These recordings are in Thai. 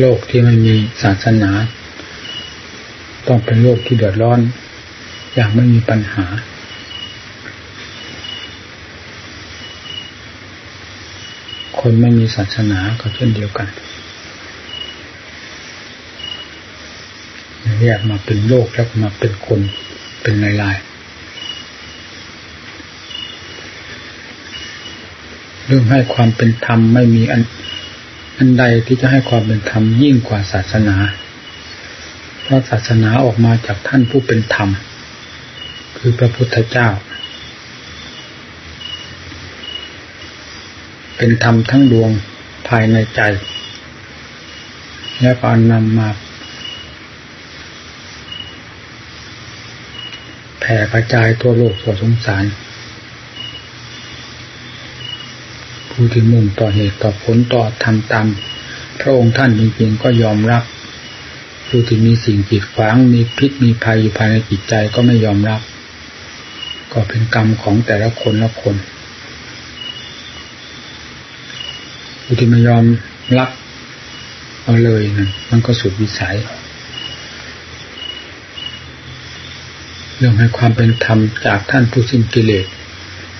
โลกที่ไม่มีศาสนา ต้องเป็นโลกที่เดือดร้อน อย่างไม่มีปัญหา คนไม่มีศาสนาก็เช่นเดียวกันแยกมาเป็นโลกแล้วมาเป็นคนเป็นลายๆเรื่องให้ความเป็นธรรมไม่มีอัน อันใดที่จะให้ความเป็นธรรมยิ่งกว่าศาสนา เพราะศาสนาออกมาจากท่านผู้เป็นธรรม คือพระพุทธเจ้า เป็นธรรมทั้งดวงภายในใจ และก็นำมาแผ่กระจายตัวโลกตัวสงสาร ผู้ที่มุ่งต่อเหตุต่อผลต่อทำตามพระองค์ท่านจริงๆก็ยอมรับ ผู้ที่มีสิ่งกีดขวางมีพิษมีภัยอยู่ภายในจิตใจก็ไม่ยอมรับ ก็เป็นกรรมของแต่ละคนละคนผู้ที่ไม่ยอมรับเอาเลยนะมันก็สุดวิสัย เรื่องให้ความเป็นธรรมจากท่านผู้สิ้นกิเลส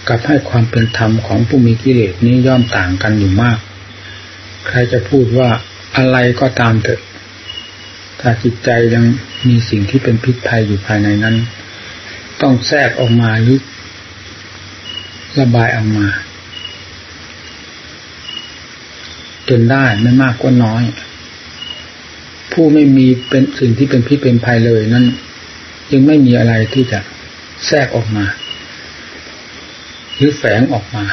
กับให้ความเป็นธรรมของผู้มีกิเลสนี้ย่อมต่างกันอยู่มาก ใครจะพูดว่าอะไรก็ตามเถอะ ถ้าจิตใจยังมีสิ่งที่เป็นพิษภัยอยู่ภายในนั้น ต้องแทรกออกมาหรือระบายออกมา จนได้ไม่มากก็น้อย ผู้ไม่มีเป็นสิ่งที่เป็นพิษเป็นภัยเลยนั้นยังไม่มีอะไรที่จะแทรกออกมา หรือแฝงออกมา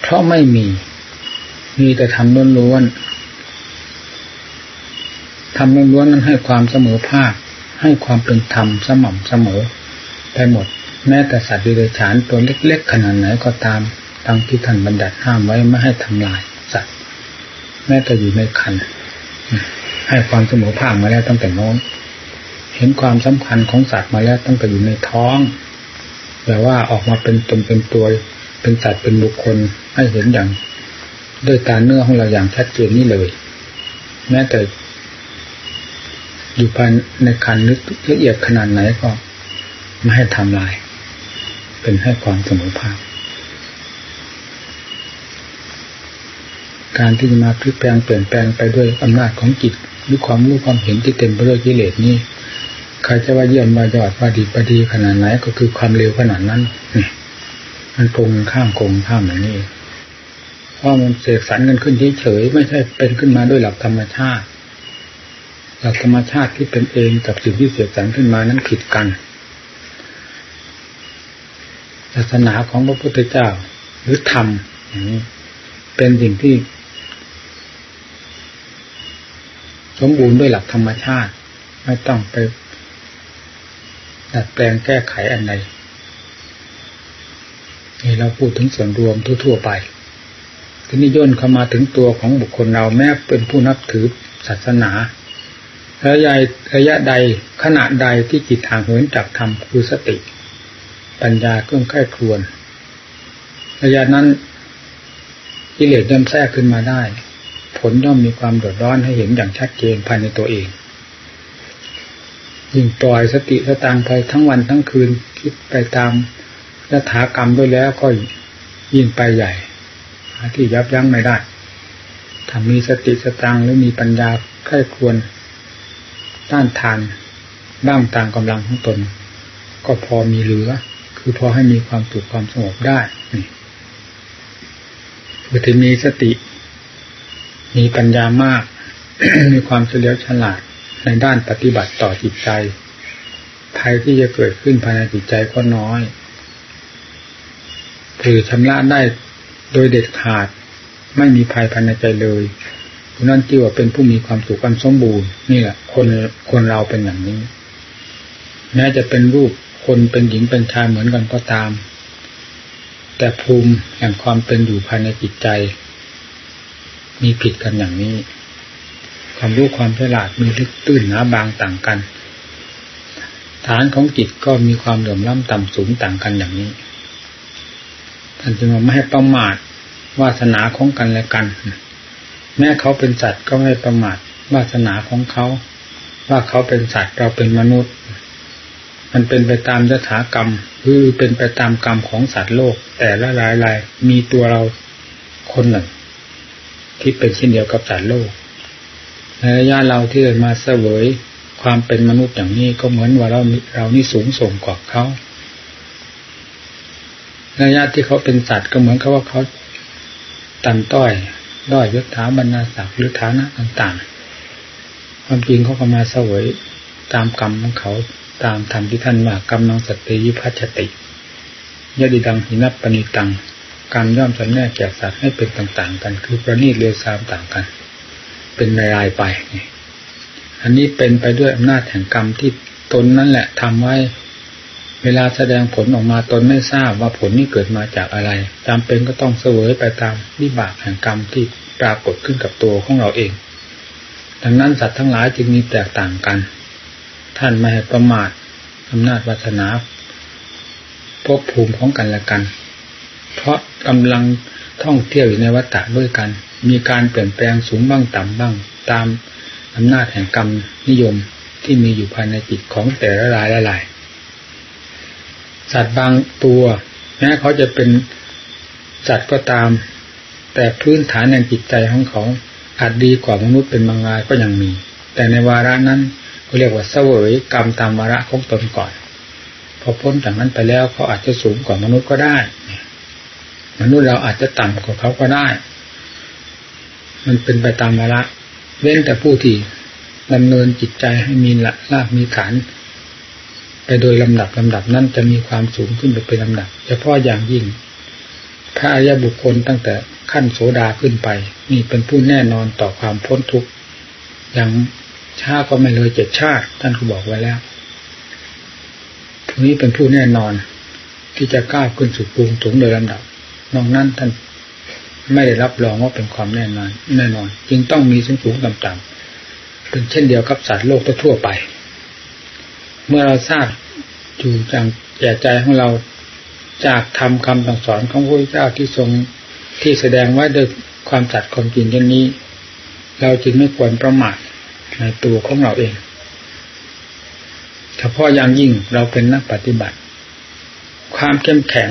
เพราะไม่มี มีแต่ทำล้วนๆทำล้วนๆนั้นให้ความเสมอภาค ให้ความเป็นธรรมสม่ำเสมอไปหมด แม้แต่สัตว์ดิเรกชันตัวเล็ก ๆ ขนาดไหนก็ตามตามที่ท่านบัญญัติห้ามไว้ไม่ให้ทำลายสัตว์แม้แต่อยู่ในคันให้ความเสมอภาคมาแล้วตั้งแต่โน้น เห็นความสำคัญของสัตว์มาแล้วตั้งแต่อยู่ในท้อง แต่ว่าออกมาเป็นตนเป็นตัวเป็นสัตว์เป็นบุคคลให้เห็นอย่างด้วยตาเนื้อของเราอย่างชัดเจนนี่เลย แม้แต่อยู่ภายในคันนึกละเอียดขนาดไหนก็ไม่ให้ทำลาย เป็นให้ความเสมอภาคการที่จะมาพลิกแปลงเปลี่ยนแปลงไปด้วยอำนาจของจิตหรือความรู้ความเห็นที่เต็มไปด้วยกิเลสนี้ ใครจะว่าเยี่ยมมายอดว่าดีประดีขนาดไหนก็คือความเร็วขนาดนั้นมันโกงข้ามโกงข้ามอย่างนี้เพราะมันเสกสรรกันขึ้นเฉยๆไม่ใช่เป็นขึ้นมาด้วยหลักธรรมชาติ หลักธรรมชาติที่เป็นเองกับสิ่งที่เสกสรรขึ้นมานั้นผิดกันศาสนาของพระพุทธเจ้า หรือธรรมเป็นสิ่งที่ สมบูรณ์ด้วยหลักธรรมชาติ ไม่ต้องไป ดัดแปลงแก้ไขอันใดนี่เราพูดถึงส่วนรวมทั่ว ๆ ไปทีนี้ย่นเข้ามาถึงตัวของบุคคลเราแม้เป็นผู้นับถือศาสนาระยะระยะใดขณะใดที่จิตทางเหินจากธรรมคือสติ ปัญญาเครื่องไข้ครวน ระยะนั้นกิเลสย่อมแทรกขึ้นมาได้ ผลย่อมมีความเดือดร้อนให้เห็นอย่างชัดเจนภายในตัวเอง ยิ่งปล่อยสติสตางไปทั้งวันทั้งคืนคิดไปตามยถากรรมด้วยแล้วก็ยิ่งไปใหญ่หาที่ยับยั้งไม่ได้ถ้ามีสติสตางหรือมีปัญญาใคร่ควรต้านทานบ้างตามกำลังของตน ก็พอมีเหลือ คือพอให้มีความสุขความสงบได้นี่คือที่มีสติ มีปัญญามาก มีความเฉลียวฉลาด ในด้านปฏิบัติต่อจิตใจภัยที่จะเกิดขึ้นภายในจิตใจก็น้อยถือชำระได้โดยเด็ดขาด ไม่มีภัยภายในใจเลยนั่นที่ว่าเป็นผู้มีความสุขอันสมบูรณ์นี่แหละคนคนเราเป็นอย่างนี้แม้จะเป็นรูปคนเป็นหญิงเป็นชายเหมือนกันก็ตาม แต่ภูมิแห่งความเป็นอยู่ภายในจิตใจ มีผิดกันอย่างนี้ ความรู้ความฉลาดมีลึกตื้นหนาบางต่างกัน ฐานของจิตก็มีความเหลื่อมล้ำต่ำสูงต่างกันอย่างนี้ท่านจึงไม่ให้ประมาทวาสนาของกันและกัน แม้เขาเป็นสัตว์ก็ไม่ประมาทวาสนาของเขา ว่าเขาเป็นสัตว์เราเป็นมนุษย์ มันเป็นไปตามยถากรรมคือเป็นไปตามกรรมของสัตว์โลก แต่ละรายรายมีตัวเราคนหนึ่ง ที่เป็นเช่นเดียวกับสัตว์โลก ในระยะเราที่เกิดมาเสวยความเป็นมนุษย์อย่างนี้ก็เหมือนว่าเราเรานี่สูงส่งกว่าเขาระยะที่เขาเป็นสัตว์ก็เหมือนกับว่าเขาตันต้อยด้อยยศถาบรรณาศักดิ์หรือฐานะต่างๆ ความจริงเขาก็มาเสวยตามกรรมของเขาตามธรรมที่ท่านว่ากรรมนังสติยิพัชติยดิดังหินับปณิตังการย่อมจำแนกแกสัตว์ให้เป็นต่างๆ กัน คือประณีตเรียวซามต่างกัน เป็นรายไป อันนี้เป็นไปด้วยอำนาจแห่งกรรมที่ตนนั่นแหละทำไว้ เวลาแสดงผลออกมาตนไม่ทราบว่าผลนี้เกิดมาจากอะไรจำเป็นก็ต้องเสวยไปตามวิบากแห่งกรรมที่ปรากฏขึ้นกับตัวของเราเอง ดังนั้นสัตว์ทั้งหลายจึงมีแตกต่างกัน ท่านไม่ประมาทอำนาจวาสนาภพภูมิของกันและกัน เพราะกำลังท่องเที่ยวอยู่ในวัฏฏะด้วยกัน มีการเปลี่ยนแปลงสูงบ้างต่ำบ้าง ตามอำนาจแห่งกรรมนิยมที่มีอยู่ภายในจิตของแต่ละรายละลาย สัตว์บางตัวแม้เขาจะเป็นสัตว์ก็ตาม แต่พื้นฐานในจิตใจของเขาอาจดีกว่ามนุษย์เป็นบางรายก็ยังมี แต่ในวาระนั้นก็เรียกว่าเสวยกรรมตามวาระของตนก่อน พอพ้นจากนั้นไปแล้วเขาอาจจะสูงกว่ามนุษย์ก็ได้ มนุษย์เราอาจจะต่ำกว่าเขาก็ได้ มันเป็นไปตามเวลาเว้นแต่ผู้ที่ดำเนินจิตใจให้มีละลากมีฐานไปโดยลำดับลำดับนั้นจะมีความสูงขึ้นไปเป็นลำดับ เฉพาะอย่างยิ่ง พระอริยบุคคลตั้งแต่ขั้นโสดาขึ้นไป นี่เป็นผู้แน่นอนต่อความพ้นทุกข์อย่างช้าก็ไม่เลยเจ็ดชาติ ท่านก็บอกไว้แล้วนี้เป็นผู้แน่นอนที่จะก้าวขึ้นสู่ภูมิสูงโดยลำดับนอกนั้นท่าน ไม่ได้รับรองว่าเป็นความแน่นอนแน่นอน จึงต้องมีสูงสูงต่ำต่ำเป็นเช่นเดียวกับสัตว์โลกทั่วไป เมื่อเราทราบอยู่จากแก่ใจของเราจากทำคำสั่งสอนของพระเจ้าที่ทรงที่แสดงไว้โดยความจัดความจริงเช่นนี้ เราจึงไม่ควรประมาทในตัวของเราเองเฉพาะอย่างยิ่งเราเป็นนักปฏิบัติ ความเข้มแข็ง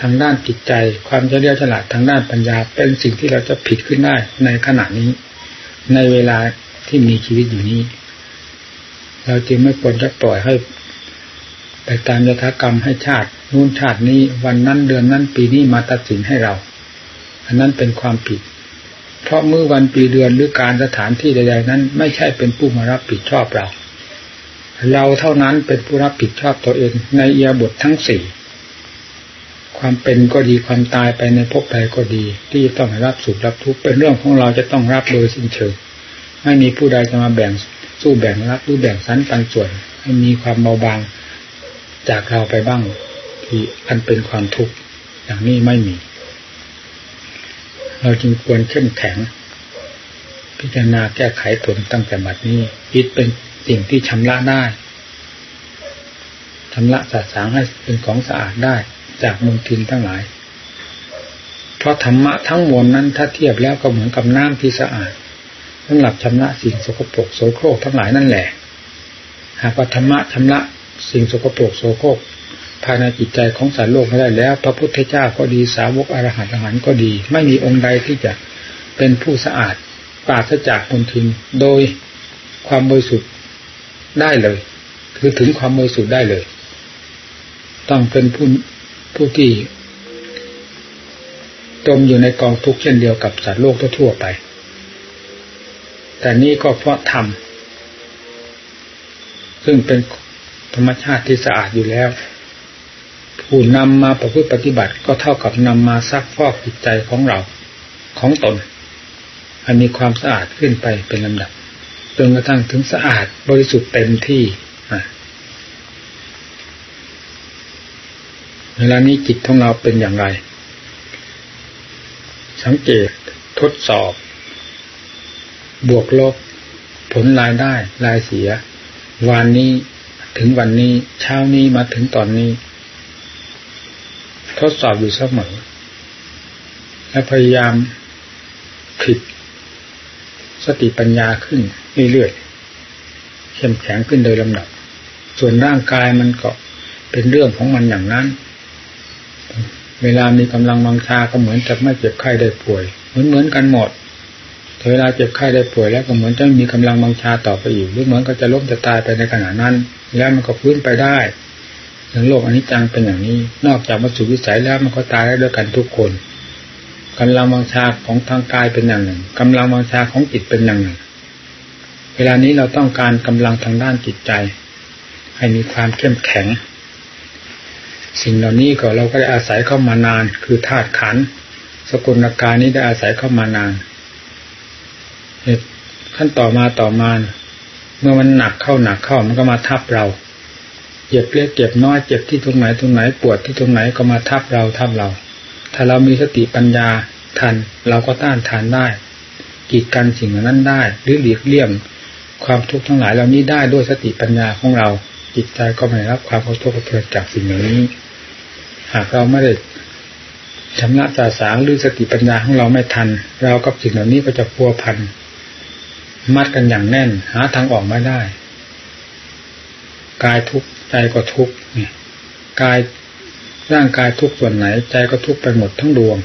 ทางด้านจิตใจ ความเฉลียวฉลาดทางด้านปัญญา เป็นสิ่งที่เราจะผิดขึ้นได้ในขณะนี้ ในเวลาที่มีชีวิตอยู่นี้ เราจึงไม่ควรจะปล่อยให้ไปตามยถากรรมให้ชาตินู่นชาตินี้วันนั้นเดือนนั้นปีนี้มาตัดสินให้เรา อันนั้นเป็นความผิด เพราะเมื่อวันปีเดือนหรือการสถานที่ใดๆนั้น ไม่ใช่เป็นผู้มารับผิดชอบเรา เราเท่านั้นเป็นผู้รับผิดชอบตัวเองในเอียบททั้งสี่ ความเป็นก็ดีความตายไปในภพใดก็ดี ที่ต้องรับสุขรับทุกข์เป็นเรื่องของเราจะต้องรับโดยสิ้นเชิงไม่มีผู้ใดจะมาแบ่งสู้แบ่งรับหรือแบ่งสันปันส่วนให้มีความเบาบางจากเราไปบ้างที่อันเป็นความทุกข์อย่างนี้ไม่มี เราจึงควรเข้มแข็ง พิจารณาแก้ไขตนตั้งแต่บัดนี้คิดเป็นสิ่งที่ชำระได้ชำระสาสางให้เป็นของสะอาดได้ จากมลทินทั้งหลาย เพราะธรรมะทั้งมวลนั้นถ้าเทียบแล้วก็เหมือนกับน้ำที่สะอาดสำหรับชำระสิ่งสกปรกโสโครกทั้งหลายนั่นแหละ หากว่าธรรมะชำระสิ่งสกปรกโสโครกภายในจิตใจของสารโลกไม่ได้แล้ว พระพุทธเจ้าก็ดีสาวกอรหันต์อรหันต์ก็ดี ไม่มีองค์ใดที่จะเป็นผู้สะอาดปราศจากมลทินโดยความบริสุทธิ์ได้เลย คือถึงความบริสุทธิ์ได้เลย ต้องเป็นผู้ ผู้ที่จมอยู่ในกองทุกข์เช่นเดียวกับสัตว์โลกทั่วไป แต่นี้ก็เพราะธรรม ซึ่งเป็นธรรมชาติที่สะอาดอยู่แล้ว ผู้นำมาประพฤติปฏิบัติก็เท่ากับนำมาซักฟอกจิตใจของเราของตนให้มีความสะอาดขึ้นไปเป็นลำดับจนกระทั่งถึงสะอาดบริสุทธิ์เต็มที่ เวลานี้จิตของเราเป็นอย่างไร สังเกตทดสอบ บวกลบ ผลรายได้ รายเสีย วันนี้ถึงวันนี้ เช้านี้มาถึงตอนนี้ ทดสอบอยู่เสมอ และพยายามผิดสติปัญญาขึ้นเรื่อยๆเข้มแข็งขึ้นโดยลำดับ ส่วนร่างกายมันก็เป็นเรื่องของมันอย่างนั้น เวลามีกำลังวังชาก็เหมือนจะไม่เจ็บไข้ได้ป่วย เหมือนเหมือนกันหมดเวลาเจ็บไข้ได้ป่วยแล้วก็เหมือนจะมีกำลังวังชาต่อไปอีกหรือเหมือนก็จะล้มจะตายไปในขณะนั้น แล้วมันก็ฟื้นไปได้ถึงโลกอนิจจังเป็นอย่างนี้ นอกจากมาสู่วิสัยแล้วมันก็ตายได้ด้วยกันทุกคนกำลังวังชาของทางกายเป็นอย่างหนึ่งกำลังวังชาของจิตเป็นอย่างหนึ่ง เวลานี้เราต้องการกำลังทางด้านจิตใจ ให้มีความเข้มแข็ง สิ่งเหล่านี้ก็เราก็ได้อาศัยเข้ามานาน คือธาตุขันสกุลกายนี้ได้อาศัยเข้ามานานขั้นต่อมาต่อมา เมื่อมันหนักเข้าหนักเข้ามันก็มาทับเราเจ็บเล็กเจ็บน้อยเจ็บที่ตรงไหนตรงไหนปวดที่ตรงไหนก็มาทับเราทับเรา ถ้าเรามีสติปัญญาทัน เราก็ต้านทานได้กีดกันสิ่งนั้นได้ หรือหลีกเลี่ยงความทุกข์ทั้งหลายเหล่านี้ได้ด้วยสติปัญญาของเราจิตใจก็ไม่รับความกระทบกระเทือนจากสิ่งเหล่านี้ หากเราไม่ได้ชำระสาสางหรือสติปัญญาของเราไม่ทัน เรากับสิ่งเหล่านี้ก็จะพัวพันมัดกันอย่างแน่น หาทางออกไม่ได้ กายทุกใจก็ทุกเนี่ยกายร่างกายทุกส่วนไหน ใจก็ทุกไปหมดทั้งดวง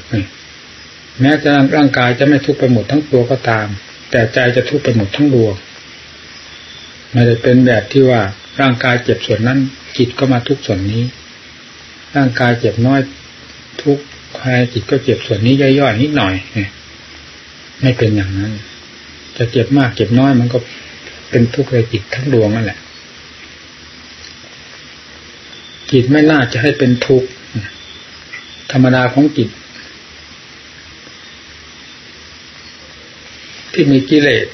แม้จะร่างกายจะไม่ทุกไปหมดทั้งตัวก็ตาม แต่ใจจะทุกไปหมดทั้งดวงไม่ได้เป็นแบบที่ว่าร่างกายเจ็บส่วนนั้นจิตก็มาทุกส่วนนี้ ร่างกายเจ็บน้อย ทุกใครจิตก็เจ็บส่วนนี้ย่อยๆนิดหน่อยไม่เป็นอย่างนั้น จะเจ็บมากเจ็บน้อยมันก็เป็นทุกข์ในจิตทั้งดวงนั่นแหละจิตไม่น่าจะให้เป็นทุกข์ธรรมดาของจิต ที่มีกิเลส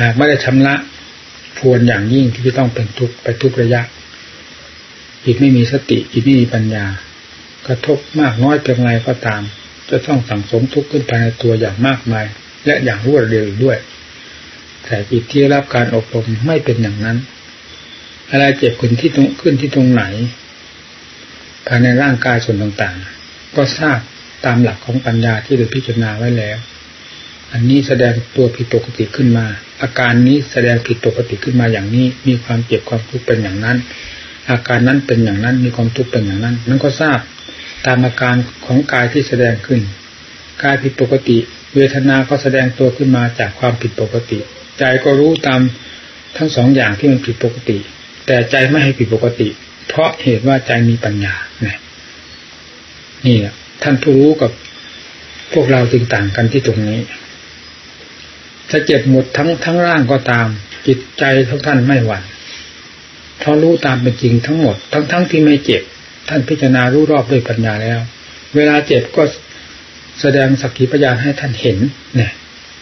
หากไม่ได้ชำระพวนอย่างยิ่งที่จะต้องเป็นทุกข์ไปทุกระยะ จิตไม่มีสติจิตไม่มีปัญญา กระทบมากน้อยเพียงไรก็ตาม จะต้องสั่งสมทุกข์ขึ้นภายในตัวอย่างมากมาย และอย่างรวดเร็วด้วย แต่จิตที่รับการอบรมไม่เป็นอย่างนั้น อะไรเจ็บขึ้นที่ตรงขึ้นที่ตรงไหนภายในร่างกายส่วนต่างๆ ก็ทราบตามหลักของปัญญาที่ได้พิจารณาไว้แล้ว อันนี้แสดงตัวผิดปกติขึ้นมา อาการนี้แสดงผิดปกติขึ้นมาอย่างนี้ มีความเจ็บความทุกข์เป็นอย่างนั้น อาการนั้นเป็นอย่างนั้นมีความทุกข์เป็นอย่างนั้นนั่นก็ทราบตามอาการของกายที่แสดงขึ้นกายผิดปกติ เวทนาก็แสดงตัวขึ้นมาจากความผิดปกติ ใจก็รู้ตามทั้งสองอย่างที่มันผิดปกติ แต่ใจไม่ให้ผิดปกติ เพราะเหตุว่าใจมีปัญญาเนี่ยนี่แหละท่านผู้รู้กับพวกเราจึงต่างกันที่ตรงนี้จะเจ็บหมดทั้งทั้งร่างก็ตาม จิตใจทุกท่านไม่หวั่น เพราะรู้ตามเป็นจริงทั้งหมด ทั้งทั้งที่ไม่เจ็บ ท่านพิจารณารู้รอบด้วยปัญญาแล้ว เวลาเจ็บก็แสดงสักขีพยานให้ท่านเห็นเนี่ย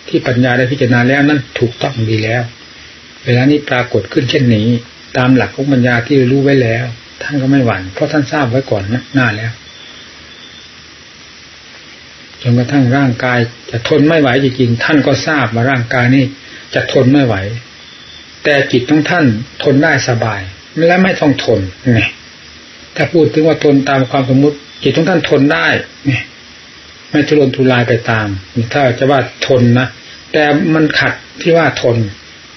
ที่ปัญญาได้พิจารณาแล้วนั่นถูกต้องดีแล้ว เวลานี้ปรากฏขึ้นเช่นนี้ ตามหลักของปัญญาที่รู้ไว้แล้ว ท่านก็ไม่หวั่นเพราะท่านทราบไว้ก่อนหน้าแล้วจนกระทั่งร่างกาย จะทนไม่ไหวจริงๆท่านก็ทราบว่าร่างกายนี้จะทนไม่ไหว แต่จิตของท่านทนได้สบาย และไม่ต้องทนไงถ้าพูดถึงว่าทนตามความสมมติจิตของท่านทนได้ไงไม่ทุรนทุรายไปตาม ถ้าจะว่าทนนะแต่มันขัดที่ว่าทน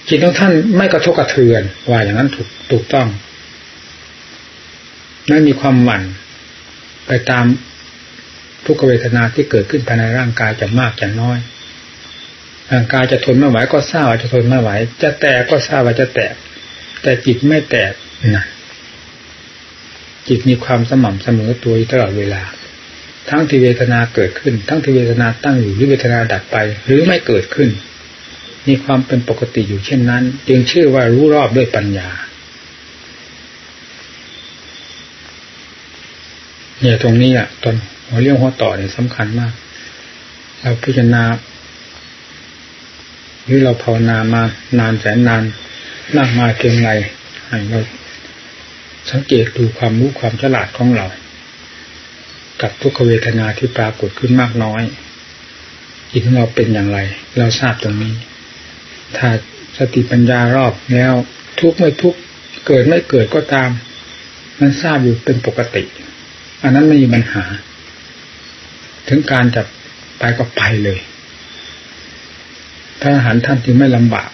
จิตของท่านไม่กระทบกระเทือนว่าอย่างนั้นถูกถูกต้องไม่มีความหวั่นไปตามทุกเวทนาที่เกิดขึ้นภายในร่างกายจะมากจะน้อย ร่างกายจะทนไม่ไหวก็ทราบว่าจะทนไม่ไหว จะแตกก็ทราบว่าจะแตก แต่จิตไม่แตกนะจิตมีความสม่ำเสมอตัวตลอดเวลา ทั้งที่เวทนาเกิดขึ้น ทั้งที่เวทนาตั้งอยู่หรือเวทนาดับไป หรือไม่เกิดขึ้น มีความเป็นปกติอยู่เช่นนั้น จึงชื่อว่ารู้รอบด้วยปัญญาเนี่ยตรงนี้อะตอนหัวเรี่ยวหัวต่อเนี่ยสำคัญมาก เราพิจารณา หรือเราภาวนามานานแสนนานมากมาเพียงไรให้เราสังเกตดูความรู้ความฉลาดของเรา กับทุกขเวทนาที่ปรากฏขึ้นมากน้อยจิตของเราเป็นอย่างไร เราทราบตรงนี้ ถ้าสติปัญญารอบแล้ว ทุกไม่ทุกเกิดไม่เกิดก็ตาม มันทราบอยู่เป็นปกติ อันนั้นไม่มีปัญหา ถึงการจะไปก็ไปเลย พระอรหันต์ท่านจึงไม่ลำบาก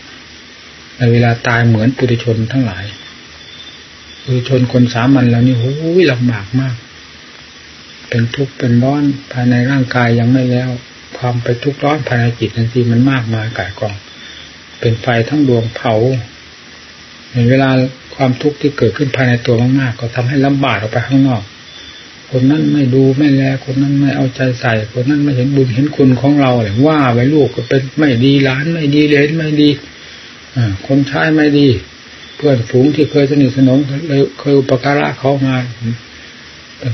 ในเวลาตายเหมือนปุถุชนทั้งหลายปุถุชนคนสามัญแล้วนี่โอ้ยลำบากมาก เป็นทุกข์เป็นร้อนภายในร่างกายยังไม่แล้ว ความไปทุกข์ร้อนภายในจิตนั่นสิมันมากมายกายกอง เป็นไฟทั้งดวงเผาในเวลาความทุกข์ที่เกิดขึ้นภายในตัวมากๆ ก็ทำให้ลำบากออกไปข้างนอก คนนั้นไม่ดูไม่แลคนนั้นไม่เอาใจใส่ คนนั้นไม่เห็นบุญเห็นคุณของเราเลยว่าไว้ลูกก็เป็นไม่ดีล้านไม่ดีเลนไม่ดีคนใช้ไม่ดี เพื่อนฝูงที่เคยสนิทสนมเคยอุปการะเขามา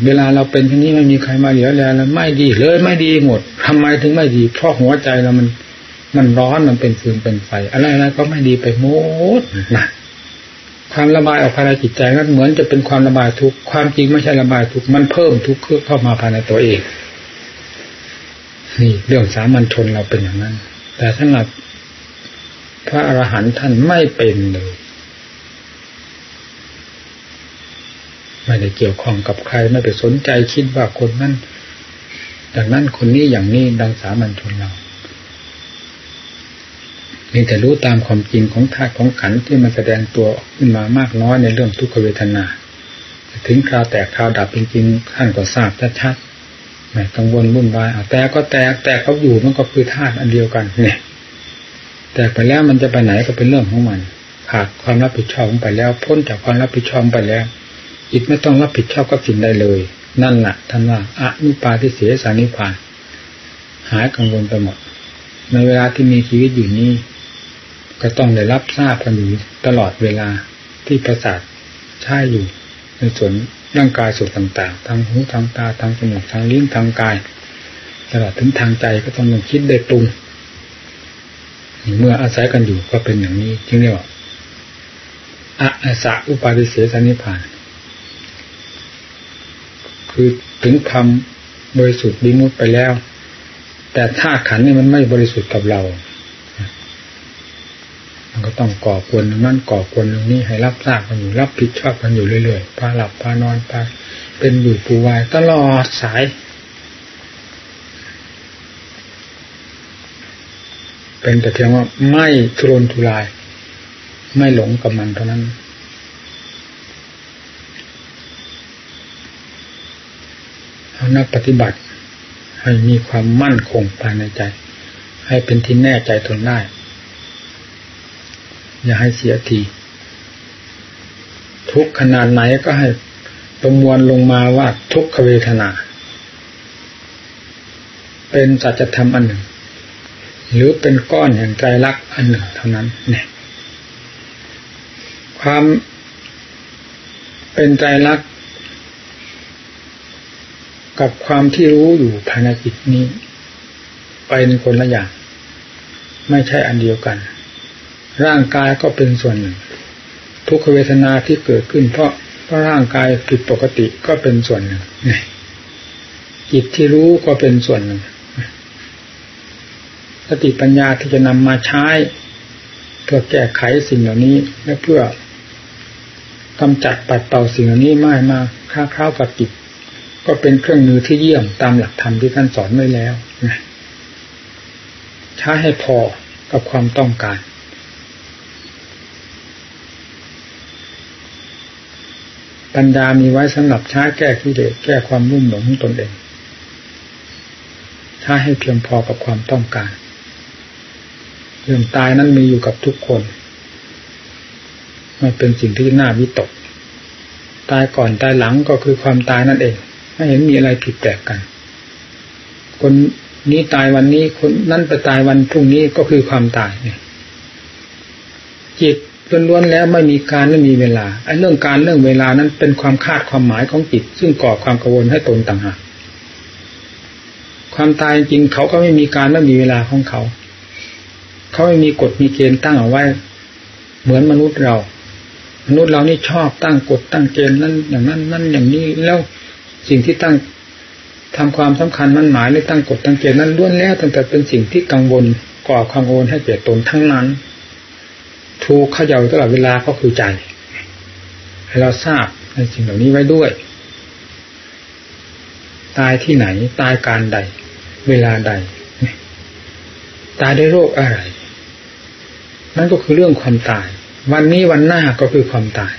เวลาเราเป็นที่นี้ไม่มีใครมาเหลียวแลแล้วไม่ดีเลยไม่ดีหมดทำไมถึงไม่ดีเพราะหัวใจเรามัน มันร้อนมันเป็นฟืนเป็นไฟอะไรอะไรก็ไม่ดีไปหมดนะ ความระบายออกภายในจิตใจนั้นเหมือนจะเป็นความระบายทุกข์ความจริงไม่ใช่ระบายทุกข์มันเพิ่มทุกข์เข้ามาภายในตัวเองนี่เรื่องสามัญชนเราเป็นอย่างนั้น แต่สำหรับพระอรหันต์ท่านไม่เป็นเลยไม่ได้เกี่ยวข้องกับใครไม่ไปสนใจคิดว่าคนนั้นอย่างนั้นคนนี้อย่างนี้ดังสามัญชนเรา มีแต่รู้ตามความจริงของธาตุของขันที่มันแสดงตัวขึ้นมามากน้อยในเรื่องทุกขเวทนา ถึงคราวแตกคราวดับจริงๆท่านก็ทราบชัดๆไม่กังวลวุ่นวายแต่ก็แตกแต่เขาอยู่มันก็คือธาตุอันเดียวกันเนี่ย แต่ไปแล้วมันจะไปไหนก็เป็นเรื่องของมันขาดความรับผิดชอบไปแล้ว พ้นจากความรับผิดชอบไปแล้วอิตไม่ต้องรับผิดชอบกับสิ่งใดเลย นั่นแหละท่านว่าอะนุปาทิเสสานิพาน หายกังวลไปหมดในเวลาที่มีชีวิตอยู่นี้ ก็ต้องได้รับทราบกันอยู่ตลอดเวลาที่ประสาทใช่อยู่ ในส่วนร่างกายส่วนต่างๆ ทางหูทางตาทางจมูกทางลิ้นทางกาย ตลอดถึงทางใจก็ต้องคิดได้ปรุงเมื่ออาศัยกันอยู่ก็เป็นอย่างนี้จึงเรียกว่าอะสะอุปาทิเสสนิพาน คือถึงคำบริสุทธิ์ดิมุตไปแล้ว แต่ธาตุขันนี่มันไม่บริสุทธิ์กับเรา มันก็ต้องก่อควรนั่นก่อควรตรงนี้ให้รับทราบกันอยู่รับผิดชอบกันอยู่เรื่อยๆพาหลับพานอนพาเป็นอยู่ปูวายตลอดสาย เป็นแต่เพียงว่าไม่ทุรนทุราย ไม่หลงกับมันเท่านั้นเอานักปฏิบัติให้มีความมั่นคงภายในใจ ให้เป็นที่แน่ใจทนได้ อย่าให้เสียที ทุกขนาดไหนก็ให้ประมวลลงมาว่าทุกขเวทนา เป็นสัจธรรมอันหนึ่ง หรือเป็นก้อนแห่งใจรักอันหนึ่งเท่านั้นเนี่ยความเป็นใจรักกับความที่รู้อยู่ภายในจิตนี้ไปในคนละอย่าง ไม่ใช่อันเดียวกัน ร่างกายก็เป็นส่วนหนึ่ง ทุกขเวทนาที่เกิดขึ้น เพราะเพราะร่างกายผิดปกติก็เป็นส่วนหนึ่งจิตที่รู้ก็เป็นส่วนหนึ่งสติปัญญาที่จะนำมาใช้ เพื่อแก้ไขสิ่งเหล่านี้ และเพื่อกำจัดปัดเป่าสิ่งเหล่านี้ไม่มาค้าคร้าวกับจิตก็เป็นเครื่องมือที่เยี่ยมตามหลักธรรมที่ท่านสอนไว้แล้วใช้ให้พอกับความต้องการ ปัญญามีไว้สำหรับใช้แก้กิเลสแก้ความรุ่มหลงของตนเองใช้ให้เพียงพอกับความต้องการเรื่องตายนั้นมีอยู่กับทุกคนมันเป็นสิ่งที่น่าวิตก ตายก่อนตายหลังก็คือความตายนั่นเอง ไม่เห็นมีอะไรผิดแปลกกัน คนนี้ตายวันนี้คนนั้นไปตายวันพรุ่งนี้ก็คือความตายเนี่ยจิต ล้วนๆแล้วไม่มีการไม่มีเวลาไอ้เรื่องการเรื่องเวลานั้นเป็นความคาดความหมายของจิต ซึ่งก่อความกังวลให้ตนต่างหากความตายจริงเขาก็ไม่มีการไม่มีเวลาของเขา เขาไม่มีกฎมีเกณฑ์ตั้งเอาไว้ เหมือนมนุษย์เรา มนุษย์เรานี่ชอบตั้งกฎตั้งเกณฑ์นั้นอย่างนั้นนั่นอย่างนี้แล้วสิ่งที่ตั้งทำความสำคัญมั่นหมายในตั้งกฎตั้งเกณฑ์นั้นล้วนแล้วตั้งแต่เป็นสิ่งที่กังวลก่อความกังวลให้แก่ตนทั้งนั้น ถูกขย่าตลอดเวลาก็คือใจ ให้เราทราบในสิ่งเหล่านี้ไว้ด้วย ตายที่ไหน ตายการใด เวลาใด ตายด้วยโรคอะไร นั่นก็คือเรื่องความตาย วันนี้วันหน้าก็คือความตาย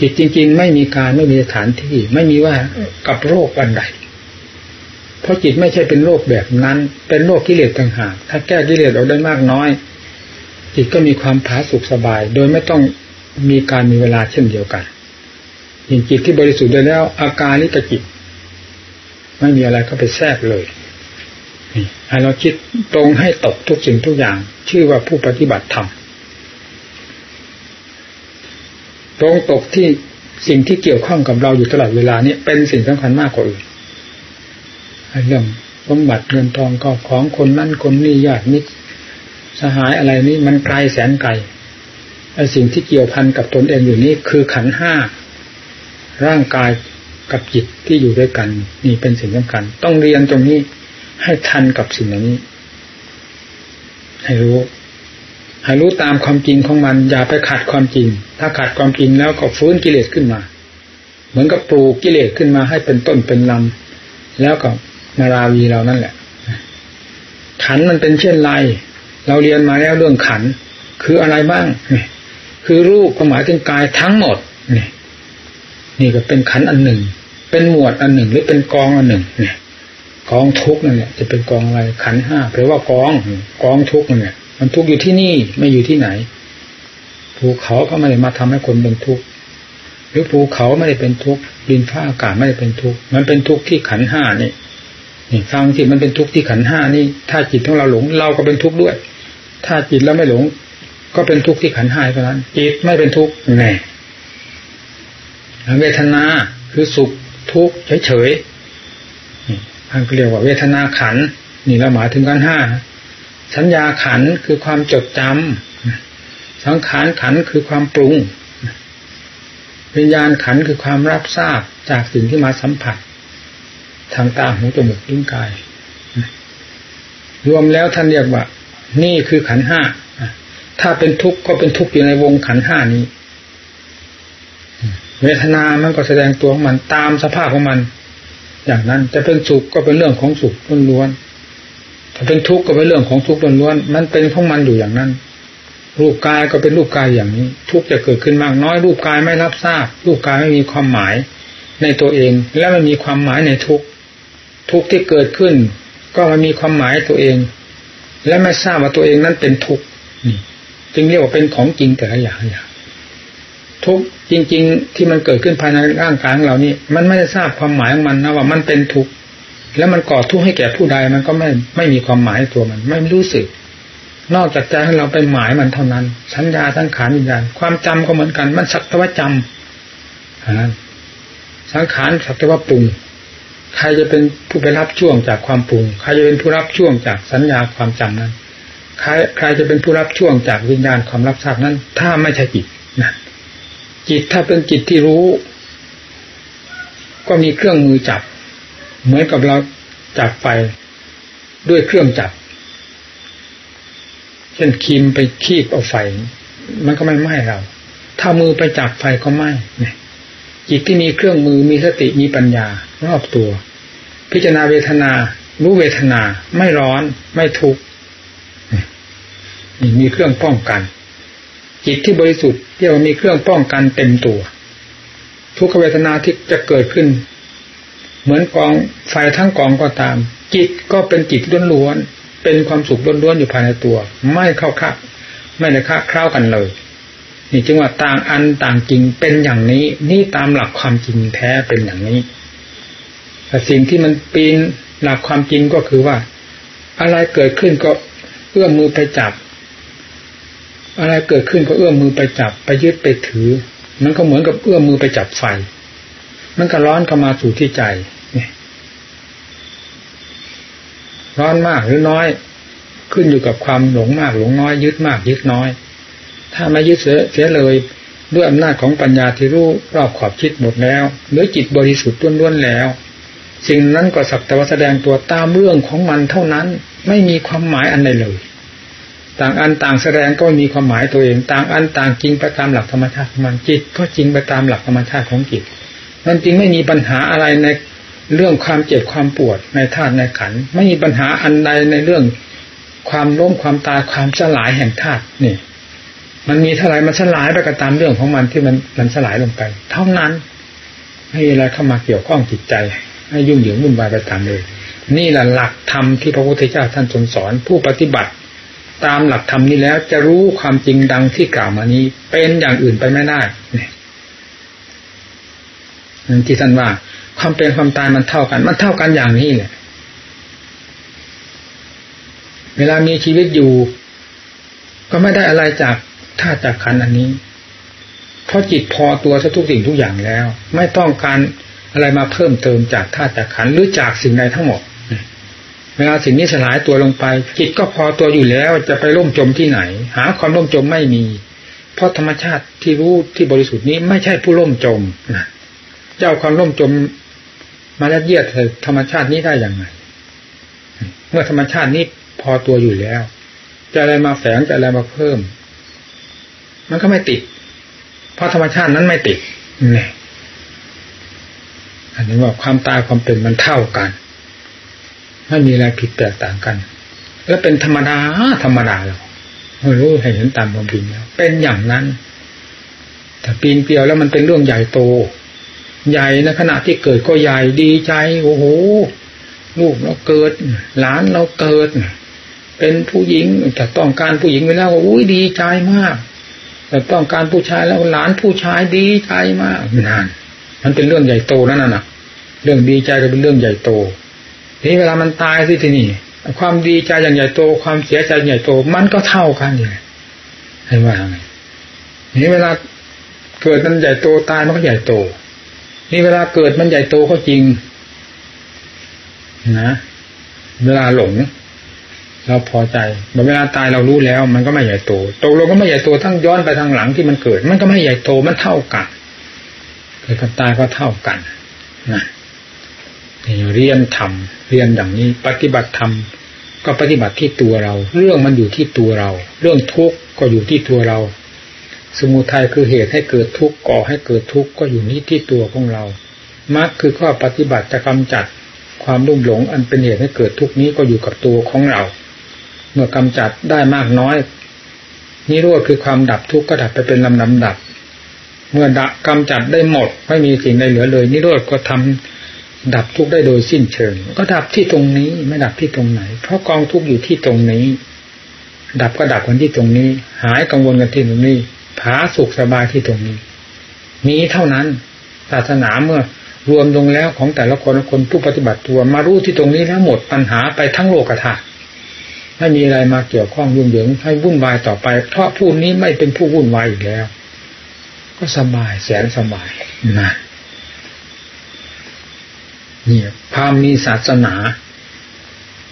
จิตจริง ๆ ไม่มีการไม่มีสถานที่ไม่มีว่ากับโรคอันใด เพราะจิตไม่ใช่เป็นโรคแบบนั้น เป็นโรคกิเลสต่างหากถ้าแก้กิเลสออกได้มากน้อย จิตก็มีความผาสุกสบาย โดยไม่ต้องมีการมีเวลาเช่นเดียวกันยิ่งจิตที่บริสุทธิ์ได้แล้ว อาการนี้กจิต ไม่มีอะไรเข้าไปแทรกเลยให้เราคิดตรงให้ตกทุกสิ่งทุกอย่าง ชื่อว่าผู้ปฏิบัติธรรมตรงตกที่สิ่งที่เกี่ยวข้องกับเราอยู่ตลอดเวลาเนี้เป็นสิ่งสำคัญมากกว่าอื่นเรื่องสมบัติเงินทองก็ของคนนั่นคนนี้ญาติมิตร สหายอะไรนี้มันไกลแสนไกลไอ้สิ่งที่เกี่ยวพันกับตนเองอยู่นี้คือขันห้าร่างกายกับจิตที่อยู่ด้วยกัน นี่เป็นสิ่งสำคัญต้องเรียนตรงนี้ให้ทันกับสิ่งนี้ ให้รู้ ให้รู้ตามความจริงของมัน อย่าไปขัดความจริง ถ้าขัดความจริงแล้วก็ฟื้นกิเลสขึ้นมา เหมือนกับปลูกกิเลสขึ้นมาให้เป็นต้นเป็นลำแล้วก็มาราวีเรานั่นแหละขันมันเป็นเช่นไร เราเรียนมาแล้วเรื่องขัน คืออะไรบ้างคือรูปความหมายถึงกายทั้งหมดนี่นี่ก็เป็นขันอันหนึ่ง เป็นหมวดอันหนึ่ง หรือเป็นกองอันหนึ่งเนี่ยกองทุกนั่นแหละจะเป็นกองอะไรขันห้าแปลว่ากองกองทุกนั่นแหละมันทุกอยู่ที่นี่ไม่อยู่ที่ไหนภูเขาก็ไม่ได้มาทำให้คนเป็นทุกข์หรือภูเขาไม่ได้เป็นทุกข์ดินฟ้าอากาศไม่ได้เป็นทุกข์มันเป็นทุกข์ที่ขันห้านี่นี่ฟังสิมันเป็นทุกข์ที่ขันห้านี่ ถ้าจิตของเราหลงเราก็เป็นทุกข์ด้วย ถ้าจิตแล้วไม่หลง ก็เป็นทุกข์ที่ขันห้าเท่านั้น จิตไม่เป็นทุกข์แน่เวทนาคือสุขทุกข์เฉยๆท่านเรียกว่าเวทนาขัน นี่เราหมายถึงกันห้าสัญญาขันคือความจดจำสังขารขันคือความปรุงวิญญาณขันคือความรับทราบจากสิ่งที่มาสัมผัส ทางตาหูจมูกลิ้นกาย รวมแล้วท่านเรียกว่า นี่คือขันห้าถ้าเป็นทุกข์ก็เป็นทุกข์อยู่ในวงขันห้านี้ เวทนามันก็แสดงตัวของมันตามสภาพของมัน อย่างนั้นจะเป็นสุขก็เป็นเรื่องของสุขล้วนๆถ้าเป็นทุกข์ก็เป็นเรื่องของทุกข์ล้วนๆมันเป็นของมันอยู่อย่างนั้น รูปกายก็เป็นรูปกายอย่างนี้ ทุกข์จะเกิดขึ้นมากน้อย รูปกายไม่รับทราบ รูปกายไม่มีความหมายในตัวเอง และมันมีความหมายในทุกข์ทุกข์ที่เกิดขึ้น ก็มันมีความหมายตัวเอง และไม่ทราบว่าตัวเองนั้นเป็นทุกข์จึงเรียกว่าเป็นของจริงแต่ละอย่างอย่างทุกจริง ๆ ที่มันเกิดขึ้นภายในร่างกายของเรานี่มันไม่ได้ทราบความหมายของมันนะว่ามันเป็นทุกข์แล้วมันก่อทุกข์ให้แก่ผู้ใดมันก็ไม่ไม่มีความหมายตัวมัน ไม่รู้สึก นอกจากใจให้เราไปหมายมันเท่านั้น สัญญาทั้งขานวิญญาณความจำก็เหมือนกัน มันสักแต่ว่าจำนั้นสังขารสักแต่ว่าปรุง ใครจะเป็นผู้ไปรับช่วงจากความปรุง ใครจะเป็นผู้รับช่วงจากสัญญาความจำนั้น ใครใครจะเป็นผู้รับช่วงจากวิญญาณความรับทราบนั้น ถ้าไม่ใช่จิตนะจิตถ้าเป็นจิตที่รู้ ก็มีเครื่องมือจับ เหมือนกับเราจับไฟด้วยเครื่องจับ เช่นคีมไปคีบเอาไฟ มันก็ไม่ไหม้เรา ถ้ามือไปจับไฟก็ไหม้จิตที่มีเครื่องมือมีสติมีปัญญา รอบตัว พิจารณาเวทนา รู้เวทนา ไม่ร้อน ไม่ทุกข์มีเครื่องป้องกัน จิตที่บริสุทธิ์เรียกว่ามีเครื่องป้องกันเต็มตัว ทุกขเวทนาที่จะเกิดขึ้น เหมือนกองไฟทั้งกองก็ตาม จิตก็เป็นจิตล้วนๆเป็นความสุขล้วนๆอยู่ภายในตัว ไม่เข้าคับไม่ได้ค้าคร้ากันเลยนี่จึงว่าต่างอันต่างจริงเป็นอย่างนี้ นี่ตามหลักความจริงแท้เป็นอย่างนี้ แต่สิ่งที่มันปีนหลักความจริงก็คือว่า อะไรเกิดขึ้นก็เอื้อมมือไปจับ อะไรเกิดขึ้นก็เอื้อมมือไปจับ ไปยึดไปถือ มันก็เหมือนกับเอื้อมมือไปจับไฟ มันก็ร้อนเข้ามาสู่ที่ใจร้อนมากหรือน้อย ขึ้นอยู่กับความหลงมากหลงน้อย ยึดมากยึดน้อย ถ้าไม่ยึดเสียเสียเลยด้วยอำนาจของปัญญาที่รู้รอบขอบคิดหมดแล้วหรือจิตบริสุทธิ์ล้วนๆแล้ว สิ่งนั้นก็สักแต่ว่าแสดงตัวตามเรื่องของมันเท่านั้น ไม่มีความหมายอันใดเลย ต่างอันต่างแสดงก็มีความหมายตัวเอง ต่างอันต่างจริงไปตามหลักธรรมชาติของมันจิต ก็จริงไปตามหลักธรรมชาติของจิตมันจริงไม่มีปัญหาอะไรในเรื่องความเจ็บความปวดในธาตุในขันไม่มีปัญหาอันใดในเรื่องความล้มความตายความสลายแห่งธาตุนี่ มันมีเท่าไรมันสลายไปก็ตามเรื่องของมันที่มันมันสลายลงไป เท่านั้นไม่มีอะไรเข้ามาเกี่ยวข้องจิตใจ ให้ยุ่งเหยิงวุ่นวายไปตามเลย นี่แหละหลักธรรมที่พระพุทธเจ้าท่านทรงสอน ผู้ปฏิบัติ ตามหลักธรรมนี้แล้วจะรู้ความจริงดังที่กล่าวมานี้ เป็นอย่างอื่นไปไม่ได้เนี่ยที่ท่านว่า ความเป็นความตายมันเท่ากัน มันเท่ากันอย่างนี้แหละเวลามีชีวิตอยู่ ก็ไม่ได้อะไรจากธาตุจากขันอันนี้ เพราะจิตพอตัวทุกสิ่งทุกอย่างแล้ว ไม่ต้องการ อะไรมาเพิ่มเติมจากธาตุจากขันหรือจากสิ่งใดทั้งหมดเวลาสิ่งนี้สลายตัวลงไปจิตก็พอตัวอยู่แล้วจะไปล่มจมที่ไหน หาความล่มจมไม่มี เพราะธรรมชาติที่รู้ที่บริสุทธิ์นี้ไม่ใช่ผู้ล่มจมนะเจ้าความล่มจมมาล้วเยียดธอธรรมชาตินี้ได้อย่างไรเมื่อธรรมชาตินี้พอตัวอยู่แล้ว จะอะไรมาแฝงจะอะไรมาเพิ่ม มันก็ไม่ติด เพราะธรรมชาตินั้นไม่ติดนี่ อันนี้ว่าความตายความเป็นมันเท่ากันไม่มีอะไรผิดแตกต่างกัน แล้วเป็นธรรมดาธรรมดาเราไม่รู้ให้เห็นตามความจริงแล้วเป็นอย่างนั้นแต่ปีนเปียวแล้วมันเป็นเรื่องใหญ่โต ใหญ่ในขณะที่เกิดก็ใหญ่ดีใจ โอ้โหลูกเราเกิด หลานเราเกิด เป็นผู้หญิงแต่ต้องการผู้หญิงไปแล้วอุ้ยดีใจมาก แต่ต้องการผู้ชายแล้วหลานผู้ชายดีใจมากนาน มันเป็นเรื่องใหญ่โตนั่นน่ะ เรื่องดีใจก็เป็นเรื่องใหญ่โต นี้เวลามันตายสิทีนี่ความดีใจอย่างใหญ่โต ความเสียใจใหญ่โต มันก็เท่ากันเลยให้ว่าไงนี่เวลาเกิดมันใหญ่โตตายมันก็ใหญ่โต นี่เวลาเกิดมันใหญ่โตก็จริง นะ เวลาหลง เราพอใจแต่เวลาตายเรารู้แล้ว มันก็ไม่ใหญ่โตตกลงก็ไม่ใหญ่โตทั้งย้อนไปทางหลังที่มันเกิด มันก็ไม่ใหญ่โตมันเท่ากัน เกิดกับตายก็เท่ากันนะเรียนธรรมเรียนอย่างนี้ ปฏิบัติธรรมก็ปฏิบัติที่ตัวเรา เรื่องมันอยู่ที่ตัวเรา เรื่องทุกข์ก็อยู่ที่ตัวเรา สมุทัยคือเหตุให้เกิดทุกข์ก่อให้เกิดทุกข์ก็อยู่นี้ที่ตัวของเรามรรคคือข้อปฏิบัติจะกำจัดความรุ่มหลง อันเป็นเหตุให้เกิดทุกข์นี้ก็อยู่กับตัวของเรา เมื่อกำจัดได้มากน้อยนิโรธคือความดับทุกข์ก็ดับไปเป็นลำลำดับ เมื่อดับกำจัดได้หมด ไม่มีสิ่งใดเหลือเลย นิโรธก็ทำดับทุกข์ได้โดยสิ้นเชิง ก็ดับที่ตรงนี้ไม่ดับที่ตรงไหน เพราะกองทุกข์อยู่ที่ตรงนี้ ดับก็ดับกันที่ตรงนี้ หายกังวลกันที่ตรงนี้ผาสุขสบายที่ตรงนี้ นี้เท่านั้นศาสนาเมื่อรวมลงแล้วของแต่ละคนคนผู้ปฏิบัติตัวมารู้ที่ตรงนี้แล้วหมดปัญหาไปทั้งโลกธาตุไม่มีอะไรมาเกี่ยวข้องยุ่งเหยิงให้วุ่นวายต่อไป เพราะผู้นี้ไม่เป็นผู้วุ่นวายอีกแล้ว ก็สบายแสนสบายนะเนี่ยพามีศาสนา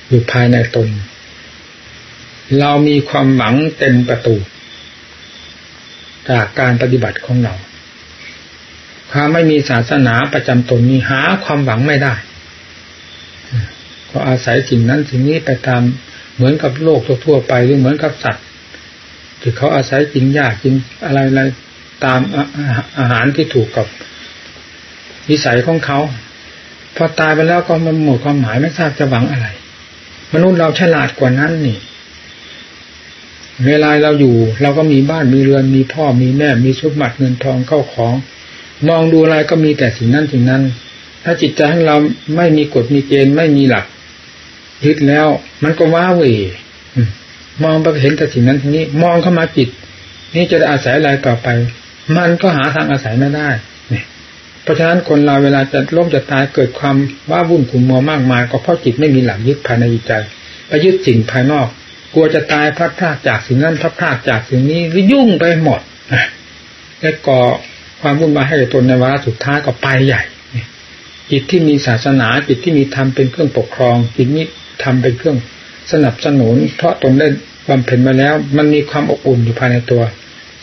อยู่ภายในตน เรามีความหวังเต็มประตู จากการปฏิบัติของเรา ความไม่มีศาสนาประจำตนนี้หาความหวังไม่ได้ ก็อาศัยสิ่งนั้นสิ่งนี้ไปตามเหมือนกับโลกทั่วไปหรือเหมือนกับสัตว์ที่เขาอาศัยกินหญ้ากินอะไรอะไร ตามอาหารที่ถูกกับวิสัยของเขา พอตายไปแล้วก็มันหมดความหมายไม่ทราบจะหวังอะไร มนุษย์เราฉลาดกว่านั้นนี่ เวลาเราอยู่ เราก็มีบ้านมีเรือนมีพ่อมีแม่มีชุดหมัดเงินทองเข้าของ มองดูอะไรก็มีแต่สิ่งนั้นสิ่งนั้น ถ้าจิตใจของเราไม่มีกฎมีเกณฑ์ไม่มีหลักยึดแล้ว มันก็ว้าเวมองไปเห็นแต่สิ่งนั้นทีนี้ มองเข้ามาจิต นี่จะอาศัยอะไรต่อไป มันก็หาทางอาศัยไม่ได้เนี่ยเพราะฉะนั้นคนเราเวลาจะล้มจะตายเกิดความว้าวุ่นขุ่นมัวมากมายก็เพราะจิตไม่มีหลักยึดภายในใจไปยึดสิ่งภายนอก กลัวจะตายพลาดพลาดจากสิ่งนั้นพลาดพลาดจากสิ่งนี้ยุ่งไปหมดและก่อความวุ่นวายให้กับตนในวาระสุดท้ายก็ไปใหญ่จิตที่มีศาสนาจิตที่มีธรรมเป็นเครื่องปกครองจิตนี้ทำเป็นเครื่องสนับสนุน เพราะตนได้บำเพ็ญมาแล้ว มันมีความอบอุ่นอยู่ภายในตัว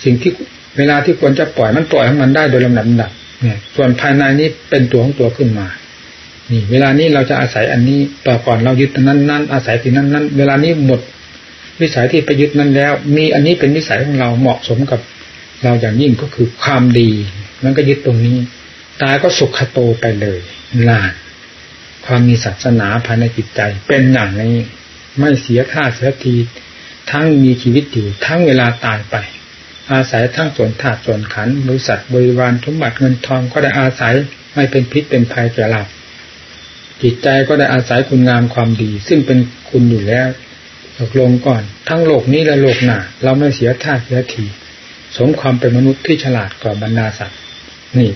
สิ่งที่ เวลาที่ควรจะปล่อยมันปล่อยของมันได้โดยลำดับดับเนี่ย ส่วนภายในนี้เป็นตัวของตัวขึ้นมา นี่ เวลานี้เราจะอาศัยอันนี้ต่อก่อนเรายึดนั้นนั้นอาศัยที่นั้นนั้นเวลานี้หมดวิสัยที่ไปยึดนั้นแล้ว มีอันนี้เป็นวิสัยของเราเหมาะสมกับเราอย่างยิ่งก็คือความดี มันก็ยึดตรงนี้ ตายก็สุขโตไปเลยลานความมีศาสนาภายในจิตใจ เป็นอย่างนี้ ไม่เสียท่าเสียที ทั้งมีชีวิตอยู่ทั้งเวลาตายไป อาศัยทั้งส่วนธาตุส่วนขันบริษัทบริวารสมบัติเงินทองก็ได้อาศัยไม่เป็นพิษเป็นภัยแก่เราจิตใจก็ได้อาศัยคุณงามความดี ซึ่งเป็นคุณอยู่แล้วตกลงก่อน ทั้งโลกนี้และโลกหน้าเราไม่เสียท่าเสียทีสมความเป็นมนุษย์ที่ฉลาดกว่าบรรดาสัตว์นี่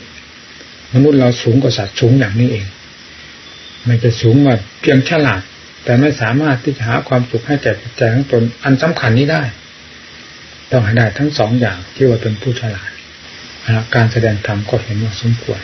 มนุษย์เราสูงกว่าสัตว์สูงอย่างนี้เองไม่จะสูงว่าเพียงฉลาด แต่ไม่สามารถที่จะหาความสุขให้แก่จิตใจของตนอันสำคัญนี้ได้ ต้องให้ได้ทั้งสองอย่างที่ว่าเป็นผู้ฉลาดการแสดงธรรมก็เห็นว่าสมควร